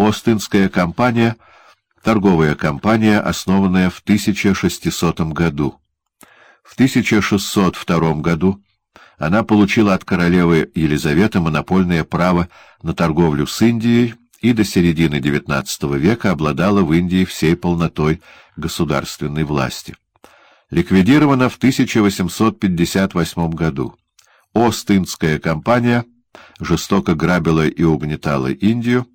Остинская компания — торговая компания, основанная в 1600 году. В 1602 году она получила от королевы Елизаветы монопольное право на торговлю с Индией и до середины XIX века обладала в Индии всей полнотой государственной власти. Ликвидирована в 1858 году. Остинская компания жестоко грабила и угнетала Индию,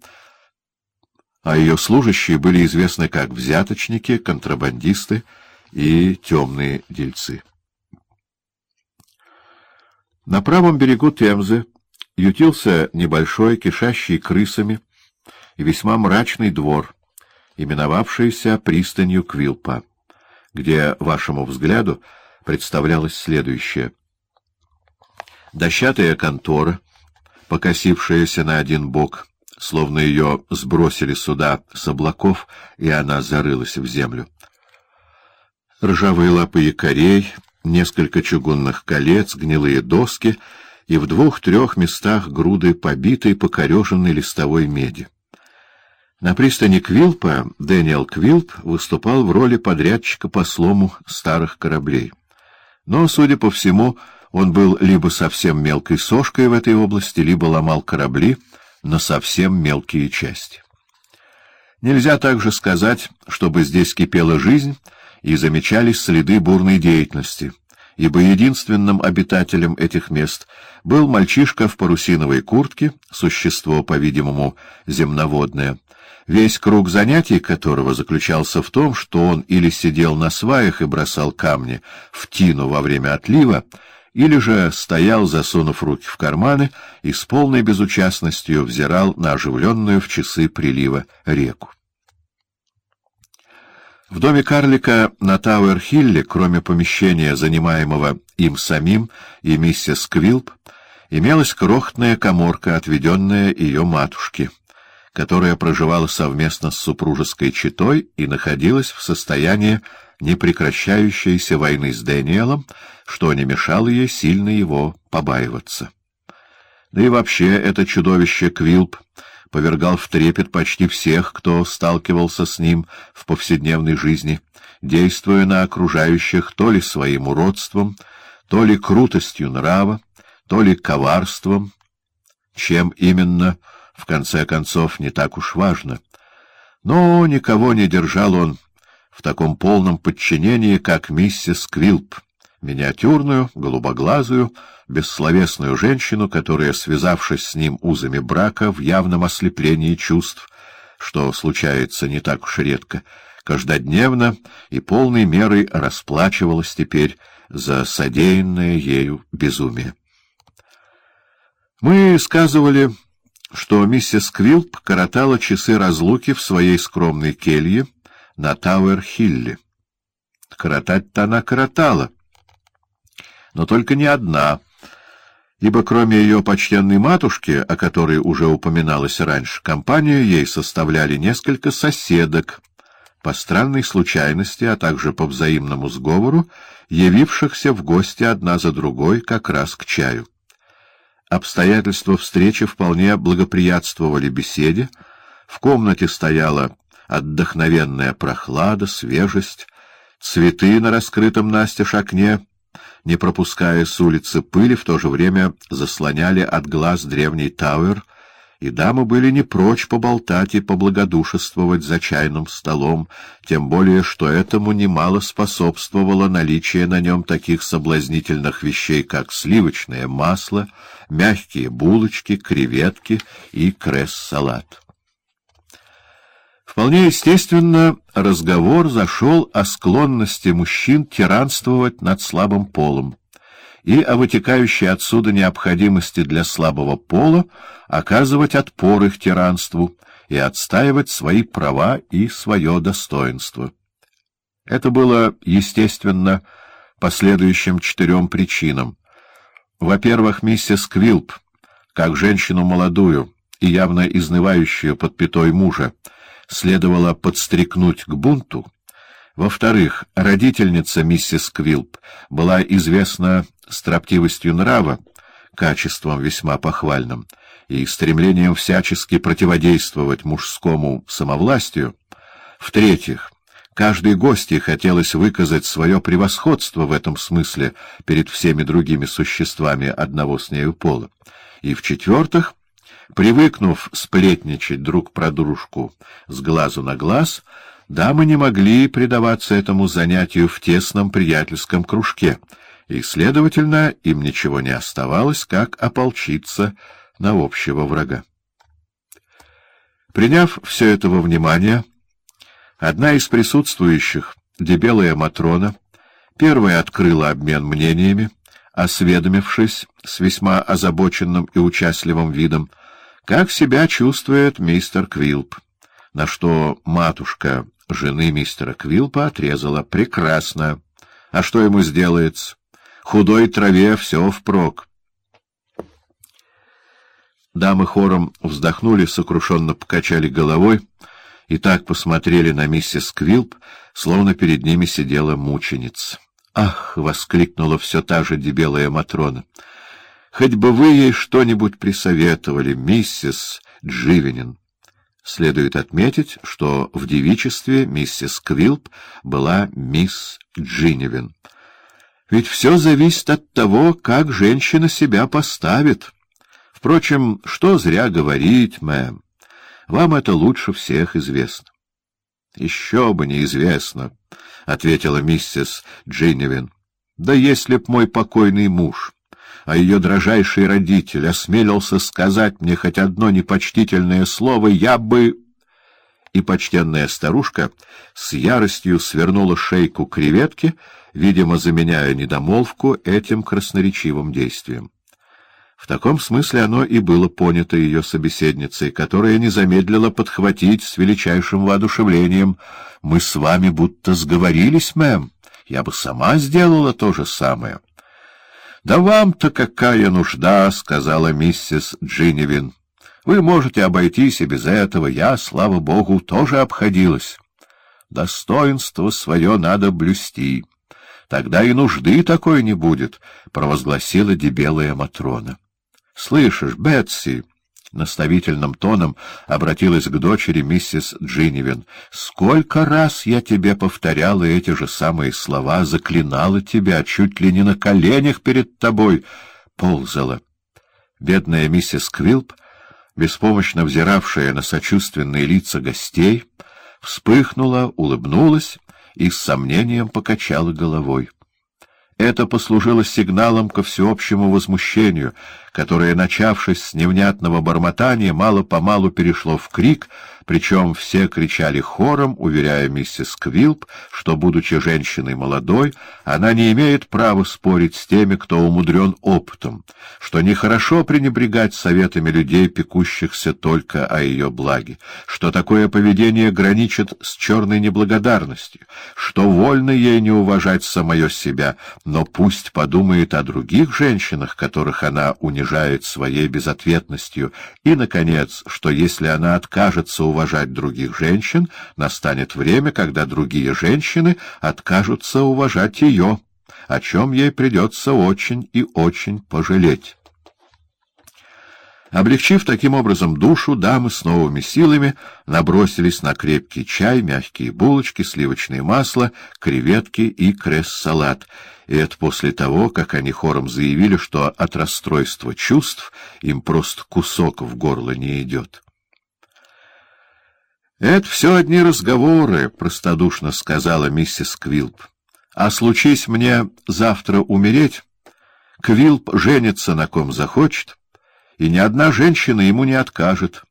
а ее служащие были известны как взяточники, контрабандисты и темные дельцы. На правом берегу Темзы ютился небольшой, кишащий крысами, и весьма мрачный двор, именовавшийся пристанью Квилпа, где, вашему взгляду, представлялось следующее. Дощатая контора, покосившаяся на один бок, словно ее сбросили сюда с облаков, и она зарылась в землю. Ржавые лапы якорей, несколько чугунных колец, гнилые доски и в двух-трех местах груды побитой, покореженной листовой меди. На пристани Квилпа Дэниел Квилп выступал в роли подрядчика по слому старых кораблей. Но, судя по всему, он был либо совсем мелкой сошкой в этой области, либо ломал корабли на совсем мелкие части. Нельзя также сказать, чтобы здесь кипела жизнь и замечались следы бурной деятельности, ибо единственным обитателем этих мест был мальчишка в парусиновой куртке, существо, по-видимому, земноводное, весь круг занятий которого заключался в том, что он или сидел на сваях и бросал камни в тину во время отлива, или же стоял, засунув руки в карманы, и с полной безучастностью взирал на оживленную в часы прилива реку. В доме карлика на Тауэр-Хилле, кроме помещения, занимаемого им самим и миссис Квилп, имелась крохотная коморка, отведенная ее матушке, которая проживала совместно с супружеской четой и находилась в состоянии непрекращающейся войны с Дэниелом, что не мешало ей сильно его побаиваться. Да и вообще это чудовище Квилп повергал в трепет почти всех, кто сталкивался с ним в повседневной жизни, действуя на окружающих то ли своим уродством, то ли крутостью нрава, то ли коварством, чем именно, в конце концов, не так уж важно. Но никого не держал он в таком полном подчинении, как миссис Квилп, миниатюрную, голубоглазую, бессловесную женщину, которая, связавшись с ним узами брака в явном ослеплении чувств, что случается не так уж редко, каждодневно и полной мерой расплачивалась теперь за содеянное ею безумие. Мы сказывали, что миссис Квилп коротала часы разлуки в своей скромной келье на Тауэр-Хилле. Коротать-то она коротала, но только не одна, ибо кроме ее почтенной матушки, о которой уже упоминалось раньше, компанию ей составляли несколько соседок, по странной случайности, а также по взаимному сговору, явившихся в гости одна за другой как раз к чаю. Обстоятельства встречи вполне благоприятствовали беседе, в комнате стояла отдохновенная прохлада, свежесть, цветы на раскрытом настежь окне не пропуская с улицы пыли, в то же время заслоняли от глаз древний Тауэр, и дамы были не прочь поболтать и поблагодушествовать за чайным столом, тем более, что этому немало способствовало наличие на нем таких соблазнительных вещей, как сливочное масло, мягкие булочки, креветки и кресс-салат. Вполне естественно, разговор зашел о склонности мужчин тиранствовать над слабым полом и о вытекающей отсюда необходимости для слабого пола оказывать отпор их тиранству и отстаивать свои права и свое достоинство. Это было, естественно, по следующим четырем причинам. Во-первых, миссис Квилп, как женщину молодую и явно изнывающую под пятой мужа, следовало подстрекнуть к бунту. Во-вторых, родительница миссис Квилп была известна строптивостью нрава, качеством весьма похвальным, и стремлением всячески противодействовать мужскому самовластию. В-третьих, каждой гости хотелось выказать свое превосходство в этом смысле перед всеми другими существами одного с нею пола. И в-четвертых, привыкнув сплетничать друг про дружку с глазу на глаз, дамы не могли предаваться этому занятию в тесном приятельском кружке, и, следовательно, им ничего не оставалось, как ополчиться на общего врага. Приняв все это во внимание, одна из присутствующих, дебелая Матрона, первая открыла обмен мнениями, осведомившись с весьма озабоченным и участливым видом, как себя чувствует мистер Квилп, на что матушка жены мистера Квилпа отрезала «прекрасно». А что ему сделается? Худой траве все впрок. Дамы хором вздохнули, сокрушенно покачали головой и так посмотрели на миссис Квилп, словно перед ними сидела мученица. «Ах!» — воскликнула все та же дебелая Матрона. «Хоть бы вы ей что-нибудь присоветовали, миссис Дживенин». Следует отметить, что в девичестве миссис Квилп была мисс Джиневин. Ведь все зависит от того, как женщина себя поставит. Впрочем, что зря говорить, мэм. Вам это лучше всех известно. — Еще бы неизвестно, — ответила миссис Джиневин. — Да если б мой покойный муж, а ее дрожайший родитель осмелился сказать мне хоть одно непочтительное слово, я бы... И почтенная старушка с яростью свернула шейку креветки, видимо, заменяя недомолвку этим красноречивым действием. В таком смысле оно и было понято ее собеседницей, которая не замедлила подхватить с величайшим воодушевлением. «Мы с вами будто сговорились, мэм. Я бы сама сделала то же самое». «Да вам-то какая нужда!» — сказала миссис Джиневин. «Вы можете обойтись и без этого. Я, слава богу, тоже обходилась. Достоинство свое надо блюсти. Тогда и нужды такой не будет», — провозгласила дебелая Матрона. «Слышишь, Бетси?» — наставительным тоном обратилась к дочери миссис Джинивен. «Сколько раз я тебе повторяла эти же самые слова, заклинала тебя, чуть ли не на коленях перед тобой ползала». Бедная миссис Квилп, беспомощно взиравшая на сочувственные лица гостей, вспыхнула, улыбнулась и с сомнением покачала головой. Это послужило сигналом ко всеобщему возмущению, которое, начавшись с невнятного бормотания, мало-помалу перешло в крик, причем все кричали хором, уверяя миссис Квилп, что, будучи женщиной молодой, она не имеет права спорить с теми, кто умудрен опытом, что нехорошо пренебрегать советами людей, пекущихся только о ее благе, что такое поведение граничит с черной неблагодарностью, что вольно ей не уважать самое себя, но пусть подумает о других женщинах, которых она унижает своей безответностью, и, наконец, что если она откажется уважать других женщин, настанет время, когда другие женщины откажутся уважать ее, о чем ей придется очень и очень пожалеть. Облегчив таким образом душу, дамы с новыми силами набросились на крепкий чай, мягкие булочки, сливочное масло, креветки и кресс-салат. И это после того, как они хором заявили, что от расстройства чувств им просто кусок в горло не идет. — Это все одни разговоры, — простодушно сказала миссис Квилп. — А случись мне завтра умереть, Квилп женится на ком захочет, и ни одна женщина ему не откажет.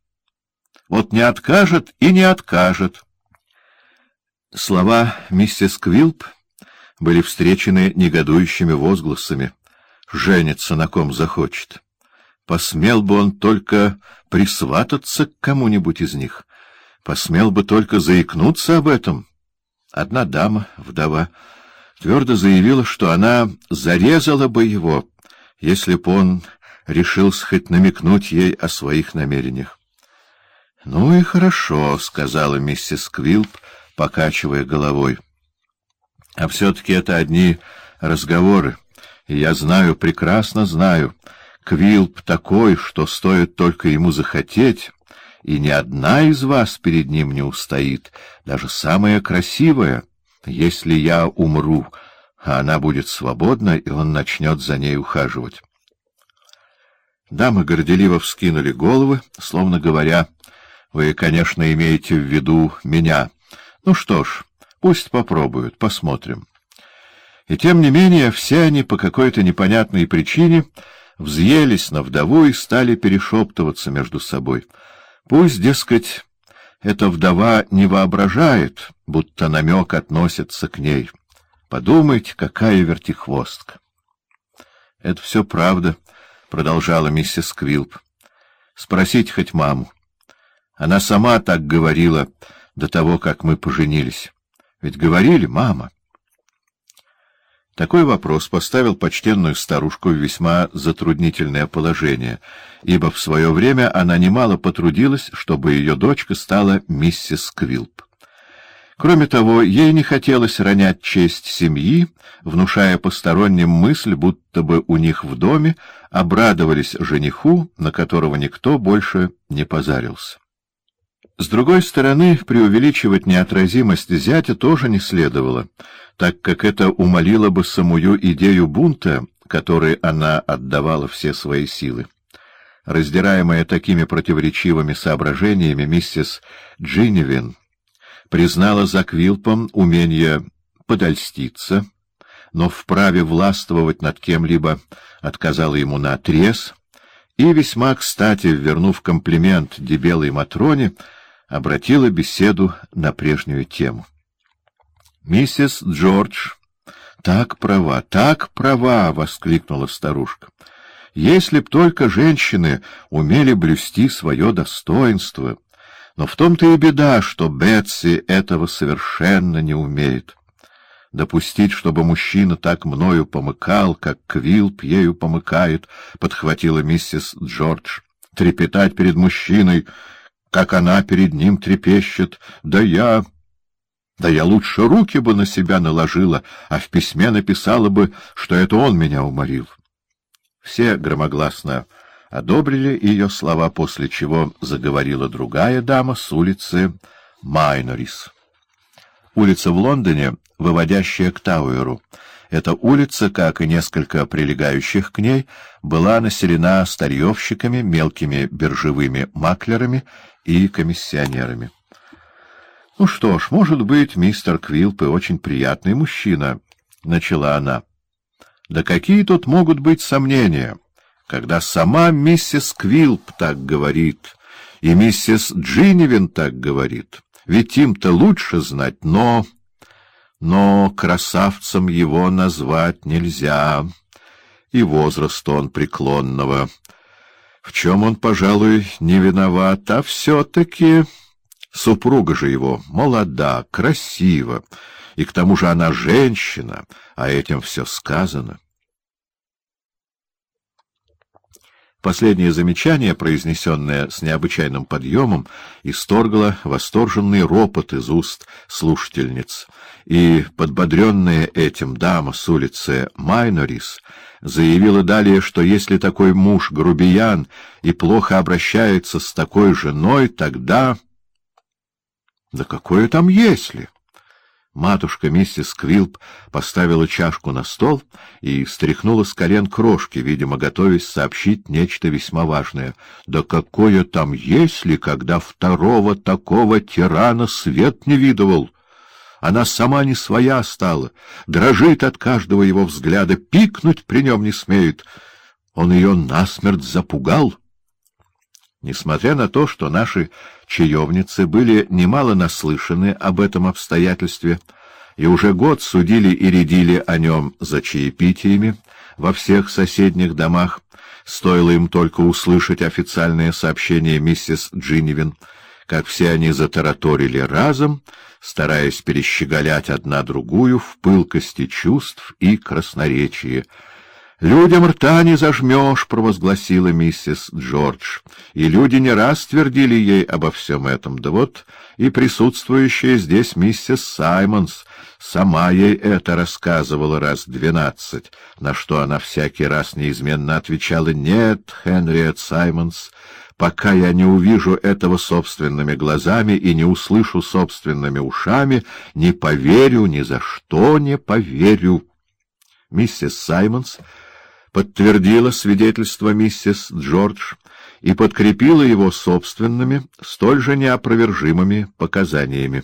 Вот не откажет и не откажет. Слова миссис Квилп были встречены негодующими возгласами. Женится на ком захочет. Посмел бы он только присвататься к кому-нибудь из них — посмел бы только заикнуться об этом. Одна дама, вдова, твердо заявила, что она зарезала бы его, если б он решился хоть намекнуть ей о своих намерениях. — Ну и хорошо, — сказала миссис Квилп, покачивая головой. — А все-таки это одни разговоры, я знаю, прекрасно знаю, Квилп такой, что стоит только ему захотеть, и ни одна из вас перед ним не устоит, даже самая красивая, если я умру, а она будет свободна, и он начнет за ней ухаживать. Дамы горделиво вскинули головы, словно говоря, «Вы, конечно, имеете в виду меня. Ну что ж, пусть попробуют, посмотрим». И тем не менее все они по какой-то непонятной причине взъелись на вдову и стали перешептываться между собой. Пусть, дескать, эта вдова не воображает, будто намек относится к ней. Подумайте, какая вертихвостка. — Это все правда, — продолжала миссис Квилп. — Спросите хоть маму. Она сама так говорила до того, как мы поженились. Ведь говорили, мама. Такой вопрос поставил почтенную старушку в весьма затруднительное положение, ибо в свое время она немало потрудилась, чтобы ее дочка стала миссис Квилп. Кроме того, ей не хотелось ронять честь семьи, внушая посторонним мысль, будто бы у них в доме обрадовались жениху, на которого никто больше не позарился. С другой стороны, преувеличивать неотразимость зятя тоже не следовало, так как это умолило бы самую идею бунта, которой она отдавала все свои силы. Раздираемая такими противоречивыми соображениями, миссис Джиннивин признала за Квилпом умение подольститься, но в праве властвовать над кем-либо отказала ему наотрез, и, весьма кстати, вернув комплимент дебелой Матроне, обратила беседу на прежнюю тему. «Миссис Джордж, так права, так права!» — воскликнула старушка. «Если б только женщины умели блюсти свое достоинство! Но в том-то и беда, что Бетси этого совершенно не умеет. Допустить, чтобы мужчина так мною помыкал, как Квилп ею помыкает, — подхватила миссис Джордж. Трепетать перед мужчиной как она перед ним трепещет. Да я... Да я лучше руки бы на себя наложила, а в письме написала бы, что это он меня уморил. Все громогласно одобрили ее слова, после чего заговорила другая дама с улицы Майнорис. Улица в Лондоне, выводящая к Тауэру. Эта улица, как и несколько прилегающих к ней, была населена старьевщиками, мелкими биржевыми маклерами и комиссионерами. — Ну что ж, может быть, мистер Квилп и очень приятный мужчина, — начала она. — Да какие тут могут быть сомнения, когда сама миссис Квилп так говорит, и миссис Джиннивин так говорит? Ведь им-то лучше знать, но... Но красавцем его назвать нельзя, и возраст он преклонного — в чем он, пожалуй, не виноват, а все-таки супруга же его молода, красива, и к тому же она женщина, а этим все сказано. Последнее замечание, произнесенное с необычайным подъемом, исторгло восторженный ропот из уст слушательниц, и, подбодренная этим дама с улицы Майнорис, заявила далее, что если такой муж грубиян и плохо обращается с такой женой, тогда... Да какое там «если»? Матушка миссис Квилп поставила чашку на стол и стряхнула с колен крошки, видимо, готовясь сообщить нечто весьма важное. Да какое там «если», когда второго такого тирана свет не видывал! Она сама не своя стала, дрожит от каждого его взгляда, пикнуть при нем не смеет. Он ее насмерть запугал. Несмотря на то, что наши чаевницы были немало наслышаны об этом обстоятельстве и уже год судили и рядили о нем за чаепитиями во всех соседних домах, стоило им только услышать официальное сообщение миссис Джиннивин — как все они затараторили разом, стараясь перещеголять одна другую в пылкости чувств и красноречии. «Людям рта не зажмешь», — провозгласила миссис Джордж, и люди не раз твердили ей обо всем этом. Да вот и присутствующая здесь миссис Саймонс сама ей это рассказывала раз двенадцать, на что она всякий раз неизменно отвечала «Нет, Хенриет Саймонс, пока я не увижу этого собственными глазами и не услышу собственными ушами, не поверю, ни за что не поверю». Миссис Саймонс подтвердила свидетельство миссис Джордж и подкрепила его собственными, столь же неопровержимыми показаниями.